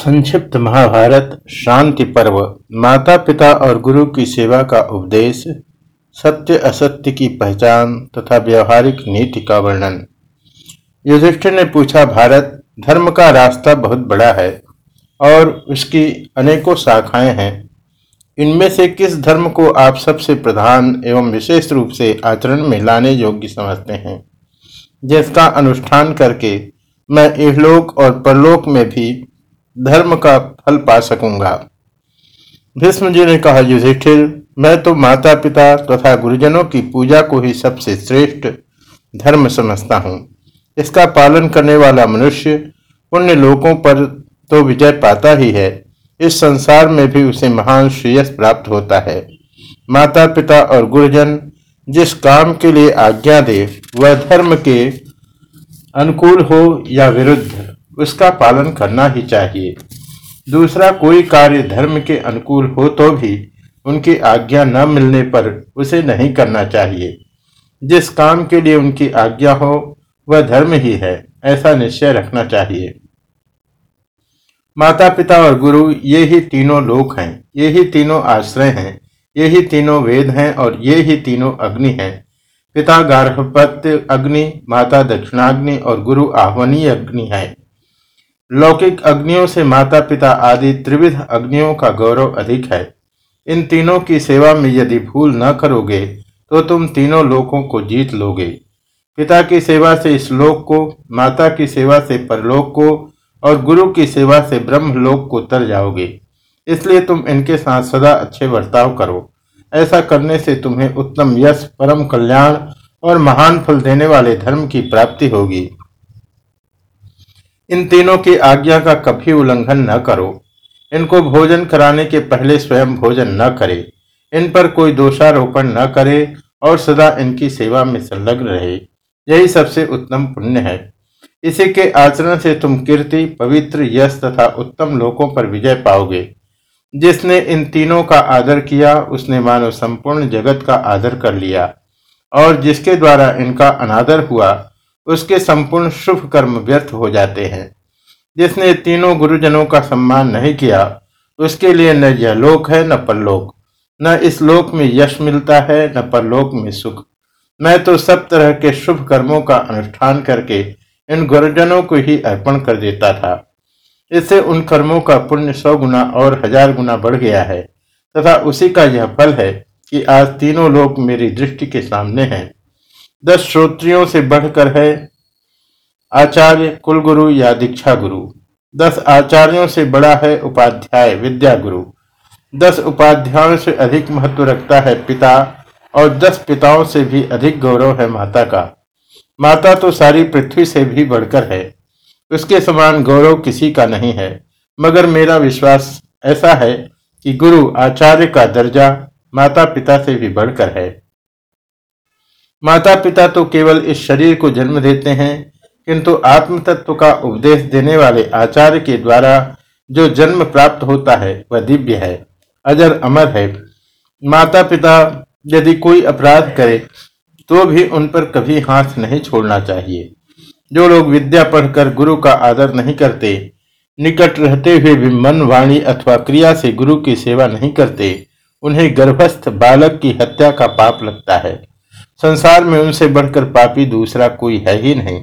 संक्षिप्त महाभारत, शांति पर्व माता पिता और गुरु की सेवा का उपदेश, सत्य असत्य की पहचान तथा व्यवहारिक नीति का वर्णन। युधिष्ठिर ने पूछा, भारत, धर्म का रास्ता बहुत बड़ा है और उसकी अनेकों शाखाएँ हैं। इनमें से किस धर्म को आप सबसे प्रधान एवं विशेष रूप से आचरण में लाने योग्य समझते हैं? जिसका अनुष्ठान करके मैं इहलोक और परलोक में भी धर्म का फल पा सकूँगा। भीष्म जी ने कहा, युधिष्ठिर, मैं तो माता पिता तथा गुरुजनों की पूजा को ही सबसे श्रेष्ठ धर्म समझता हूँ। इसका पालन करने वाला मनुष्य पुण्य लोकों पर तो विजय पाता ही है। इस संसार में भी उसे महान श्रेयस प्राप्त होता है। माता पिता और गुरुजन, जिस काम के लिए आज्ञा दे, वह धर्म के अनुकूल हो या विरुद्ध। उसका पालन करना ही चाहिए। दूसरा, कोई कार्य धर्म के अनुकूल हो तो भी उनकी आज्ञा न मिलने पर उसे नहीं करना चाहिए। जिस काम के लिए उनकी आज्ञा हो, वह धर्म ही है, ऐसा निश्चय रखना चाहिए। माता पिता और गुरु, ये ही तीनों लोक हैं, ये ही तीनों आश्रय हैं, ये ही तीनों वेद हैं और ये ही तीनों अग्नि हैं। पिता गार्हपत्य अग्नि, माता दक्षिणाग्नि और गुरु आह्वनीय अग्नि है। लौकिक अग्नियों से माता पिता आदि त्रिविध अग्नियों का गौरव अधिक है। इन तीनों की सेवा में यदि भूल न करोगे तो तुम तीनों लोकों को जीत लोगे। पिता की सेवा से इस लोक को, माता की सेवा से परलोक को, और गुरु की सेवा से ब्रह्मलोक को तर जाओगे। इसलिए तुम इनके साथ सदा अच्छे बर्ताव करो। ऐसा करने से तुम्हें उत्तम यश, परम कल्याण और महान फल देने वाले धर्म की प्राप्ति होगी। इन तीनों की आज्ञा का कभी उल्लंघन न करो। इनको भोजन कराने के पहले स्वयं भोजन न करे। इन पर कोई दोषारोपण न करे और सदा इनकी सेवा में संलग्न रहे। यही सबसे उत्तम पुण्य है। इसी के आचरण से तुम कीर्ति, पवित्र यश तथा उत्तम लोकों पर विजय पाओगे। जिसने इन तीनों का आदर किया, उसने मानो संपूर्ण जगत का आदर कर लिया। और जिसके द्वारा इनका अनादर हुआ उसके संपूर्ण शुभ कर्म व्यर्थ हो जाते हैं। जिसने तीनों गुरुजनों का सम्मान नहीं किया, उसके लिए न यह लोक है, न परलोक। न इस लोक में यश मिलता है, न परलोक में सुख। मैं तो सब तरह के शुभ कर्मों का अनुष्ठान करके इन गुरुजनों को ही अर्पण कर देता था। इससे उन कर्मों का पुण्य सौ गुना और हज़ार गुना बढ़ गया है। तथा उसी का यह फल है कि आज तीनों लोग मेरी दृष्टि के सामने हैं। दस श्रोत्रियों से बढ़कर है। आचार्य कुलगुरु या दीक्षा गुरु। दस आचार्यों से बड़ा है उपाध्याय विद्या गुरु। दस उपाध्यायों से अधिक महत्व रखता है पिता और दस पिताओं से भी अधिक गौरव है माता का। माता तो सारी पृथ्वी से भी बढ़कर है। उसके समान गौरव किसी का नहीं है। मगर मेरा विश्वास ऐसा है कि गुरु आचार्य का दर्जा माता पिता से भी बढ़कर है। माता पिता तो केवल इस शरीर को जन्म देते हैं, किंतु आत्म तत्व का उपदेश देने वाले आचार्य के द्वारा जो जन्म प्राप्त होता है, वह दिव्य है, अजर अमर है। माता पिता यदि कोई अपराध करे तो भी उन पर कभी हाथ नहीं छोड़ना चाहिए। जो लोग विद्या पढ़कर गुरु का आदर नहीं करते, निकट रहते हुए भी मन वाणी अथवा क्रिया से गुरु की सेवा नहीं करते, उन्हें गर्भस्थ बालक की हत्या का पाप लगता है। संसार में उनसे बढ़कर पापी दूसरा कोई है ही नहीं।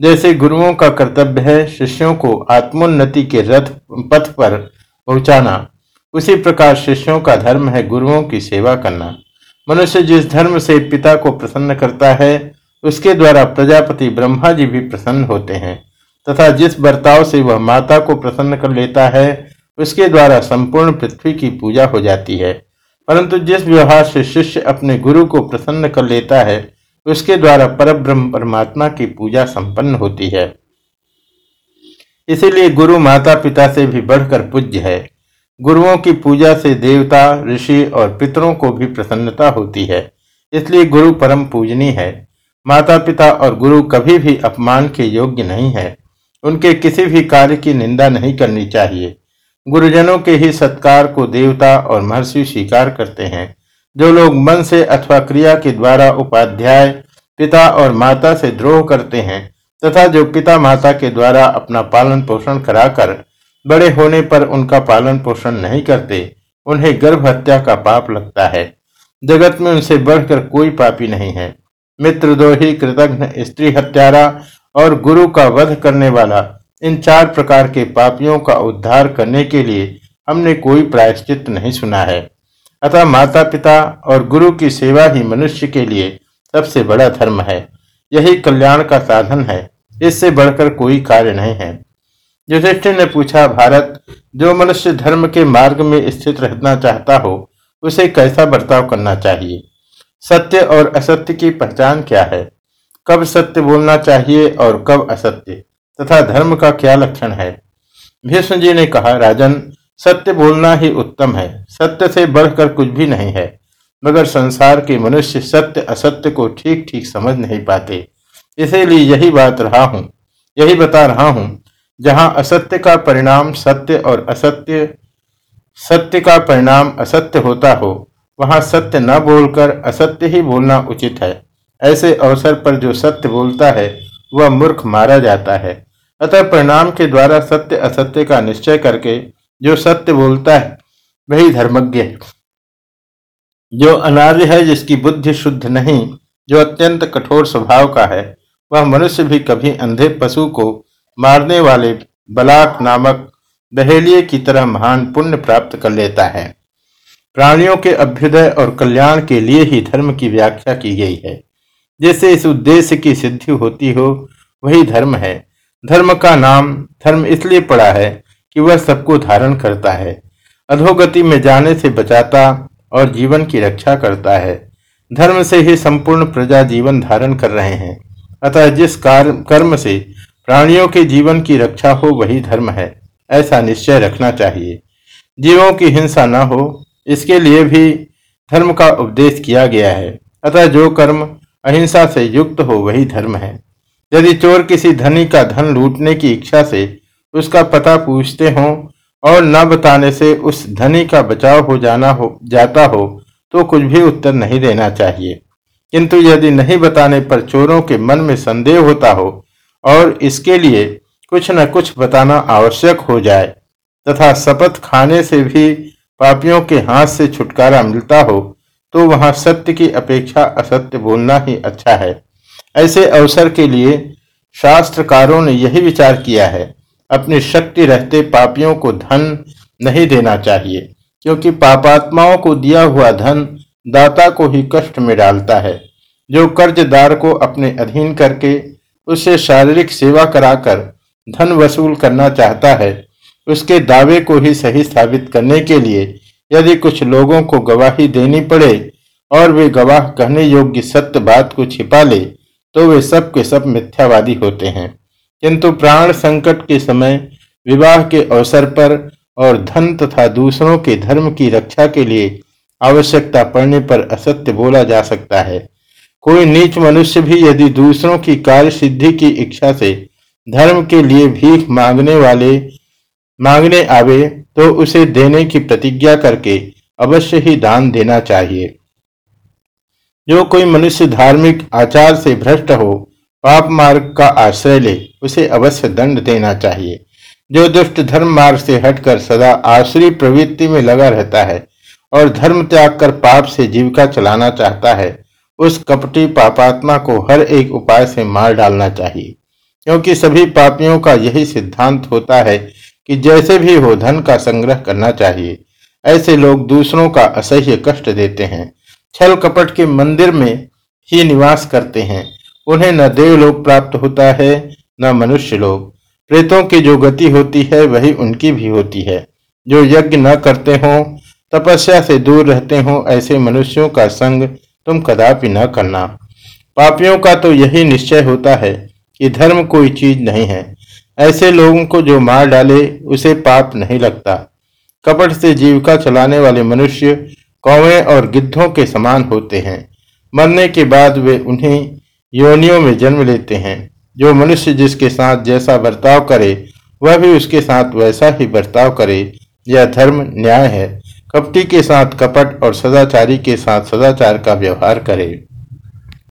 जैसे गुरुओं का कर्तव्य है शिष्यों को आत्मोन्नति के रथ, पथ पर पहुंचाना, उसी प्रकार शिष्यों का धर्म है गुरुओं की सेवा करना। मनुष्य जिस धर्म से पिता को प्रसन्न करता है, उसके द्वारा प्रजापति ब्रह्मा जी भी प्रसन्न होते हैं, तथा जिस बर्ताव से वह माता को प्रसन्न कर लेता है, उसके द्वारा संपूर्ण पृथ्वी की पूजा हो जाती है। परंतु जिस व्यवहार से शिष्य अपने गुरु को प्रसन्न कर लेता है, उसके द्वारा पर ब्रह्म परमात्मा की पूजा संपन्न होती है। इसीलिए गुरु माता पिता से भी बढ़कर पूज्य है। गुरुओं की पूजा से देवता, ऋषि और पितरों को भी प्रसन्नता होती है। इसलिए गुरु परम पूजनी है। माता पिता और गुरु कभी भी अपमान के योग्य नहीं है। उनके किसी भी कार्य की निंदा नहीं करनी चाहिए। गुरुजनों के ही सत्कार को देवता और महर्षि स्वीकार करते हैं। जो लोग मन से अथवा क्रिया के द्वारा उपाध्याय, पिता और माता से द्रोह करते हैं, तथा जो पिता माता के द्वारा अपना पालन पोषण कराकर बड़े होने पर उनका पालन पोषण नहीं करते, उन्हें गर्भ हत्या का पाप लगता है। जगत में उनसे बढ़कर कोई पापी नहीं है। मित्रद्रोही कृतघ्न, स्त्री हत्यारा और गुरु का वध करने वाला इन चार प्रकार के पापियों का उद्धार करने के लिए हमने कोई प्रायश्चित नहीं सुना है। अतः माता पिता और गुरु की सेवा ही मनुष्य के लिए सबसे बड़ा धर्म है। यही कल्याण का साधन है। इससे बढ़कर कोई कार्य नहीं है। युधिष्ठिर ने पूछा, भारत, जो मनुष्य धर्म के मार्ग में स्थित रहना चाहता हो, उसे कैसा बर्ताव करना चाहिए? सत्य और असत्य की पहचान क्या है? कब सत्य बोलना चाहिए और कब असत्य? तथा धर्म का क्या लक्षण है? भीष्म जी ने कहा, राजन, सत्य बोलना ही उत्तम है। सत्य से बढ़कर कुछ भी नहीं है। मगर संसार के मनुष्य सत्य, असत्य को ठीक ठीक समझ नहीं पाते। इसीलिए यही बात रहा हूँ, यही बता रहा हूँ, जहाँ असत्य का परिणाम सत्य और असत्य, सत्य का परिणाम असत्य होता हो, वहाँ सत्य न बोलकर असत्य ही बोलना उचित है। ऐसे अवसर पर जो सत्य बोलता है वह मूर्ख मारा जाता है। अतः परिणाम के द्वारा सत्य असत्य का निश्चय करके जो सत्य बोलता है, वही धर्मज्ञ है। जो अनार्य है, जिसकी बुद्धि शुद्ध नहीं, जो अत्यंत कठोर स्वभाव का है, वह मनुष्य भी कभी अंधे पशु को मारने वाले बलाक नामक बहेलिए की तरह महान पुण्य प्राप्त कर लेता है। प्राणियों के अभ्युदय और कल्याण के लिए ही धर्म की व्याख्या की गई है। जिससे इस उद्देश्य की सिद्धि होती हो, वही धर्म है। धर्म का नाम, धर्म इसलिए पड़ा है कि वह सबको धारण करता है। अधोगति में जाने से बचाता और जीवन की रक्षा करता है। धर्म से ही संपूर्ण प्रजा जीवन धारण कर रहे हैं। अतः जिस कर्म से प्राणियों के जीवन की रक्षा हो, वही धर्म है। ऐसा निश्चय रखना चाहिए। जीवों की हिंसा न हो, इसके लिए भी धर्म का उपदेश किया गया है। अतः जो कर्म अहिंसा से युक्त हो वही धर्म है। यदि चोर किसी धनी का धन लूटने की इच्छा से उसका पता पूछते हो और न बताने से उस धनी का बचाव हो जाना हो, जाता हो तो कुछ भी उत्तर नहीं देना चाहिए। किंतु यदि नहीं बताने पर चोरों के मन में संदेह होता हो और इसके लिए कुछ न कुछ बताना आवश्यक हो जाए, तथा शपथ खाने से भी पापियों के हाथ से छुटकारा मिलता हो तो वहाँ सत्य की अपेक्षा असत्य बोलना ही अच्छा है। ऐसे अवसर के लिए शास्त्रकारों ने यही विचार किया है, अपनी शक्ति रहते पापियों को धन नहीं देना चाहिए, क्योंकि पापात्माओं को दिया हुआ धन दाता को ही कष्ट में डालता है। जो कर्जदार को अपने अधीन करके उससे शारीरिक सेवा कराकर धन वसूल करना चाहता है, उसके दावे को ही सही साबित करने के लिए यदि कुछ लोगों को गवाही देनी पड़े और वे गवाह कहने योग्य सत्य बात को छिपा ले तो वे सब के सब मिथ्यावादी होते हैं। किंतु प्राण संकट के समय, विवाह के अवसर पर और धन तथा दूसरों के धर्म की रक्षा के लिए आवश्यकता पड़ने पर असत्य बोला जा सकता है। कोई नीच मनुष्य भी यदि दूसरों की कार्य सिद्धि की इच्छा से धर्म के लिए भीख मांगने वाले मांगने आवे तो उसे देने की प्रतिज्ञा करके अवश्य ही दान देना चाहिए। जो कोई मनुष्य धार्मिक आचार से भ्रष्ट हो, पाप मार्ग का आश्रय ले, उसे अवश्य दंड देना चाहिए। जो दुष्ट धर्म मार्ग से हटकर सदा आश्री प्रवृत्ति में लगा रहता है और धर्म त्याग कर पाप से जीविका चलाना चाहता है, उस कपटी पापात्मा को हर एक उपाय से मार डालना चाहिए। क्योंकि सभी पापियों का यही सिद्धांत होता है कि जैसे भी हो धन का संग्रह करना चाहिए। ऐसे लोग दूसरों का असह्य कष्ट देते हैं। छल कपट के मंदिर में ही निवास करते हैं। उन्हें न देवलोक प्राप्त होता है, न मनुष्य लोग प्रेतों की जो गति होती है, वही उनकी भी होती है। जो यज्ञ न करते हो, तपस्या से दूर रहते हो, ऐसे मनुष्यों का संग तुम कदापि न करना। पापियों का तो यही निश्चय होता है कि धर्म कोई चीज़ नहीं है। ऐसे लोगों को जो मार डाले, उसे पाप नहीं लगता। कपट से जीविका चलाने वाले मनुष्य कौवे और गिद्धों के समान होते हैं। मरने के बाद वे उन्हें योनियों में जन्म लेते हैं। जो मनुष्य जिसके साथ जैसा बर्ताव करे, वह भी उसके साथ वैसा ही बर्ताव करे। यह धर्म न्याय है। कपटी के साथ कपट और सदाचारी के साथ सदाचार का व्यवहार करे।